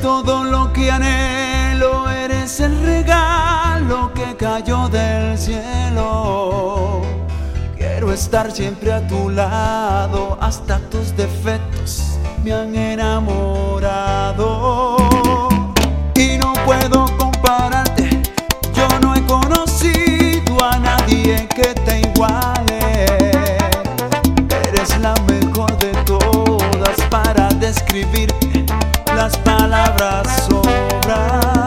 todo lo que anhelo, eres el regalo que cayó del cielo. Quiero estar siempre a tu lado, hasta tus defectos me han enamorado. Y no puedo compararte, yo no he conocido a nadie que te iguale. Eres la mejor de todas para describir las palabras sobran.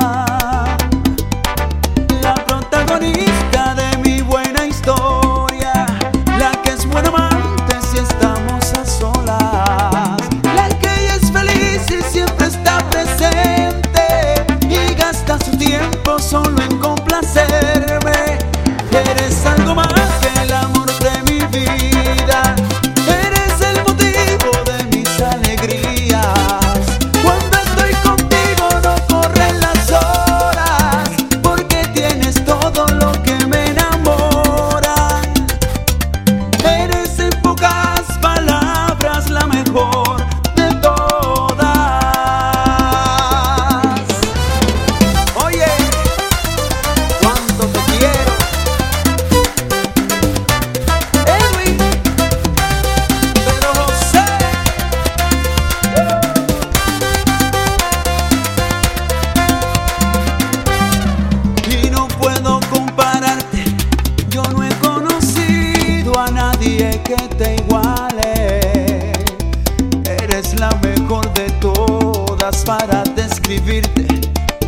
mejor de todas para describirte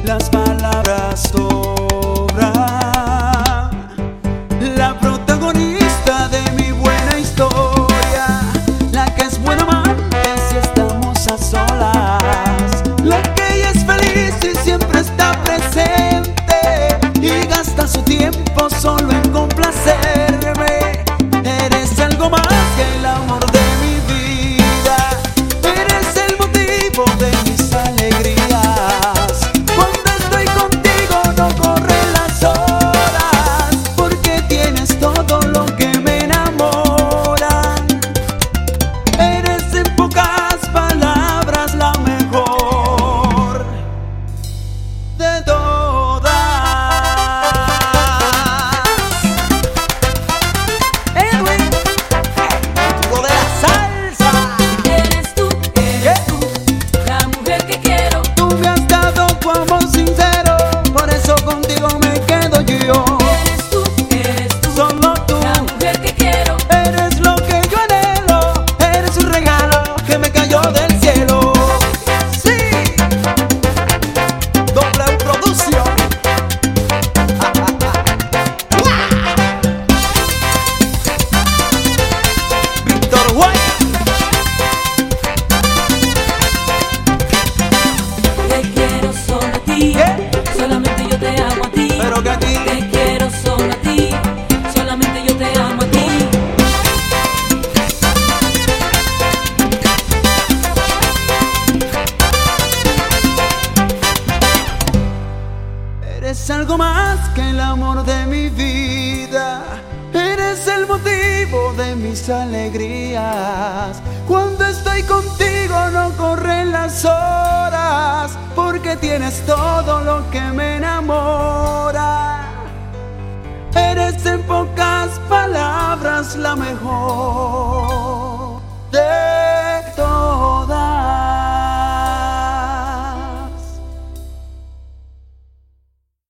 las palabras son. canción. quiero a ti. Te quiero solo a ti. Solamente yo te amo a ti. Eres algo más que el amor de mi vida. Eres el motivo de mis alegrías. Cuando estoy contigo no corren las horas, porque tienes todo lo que en pocas palabras la mejor.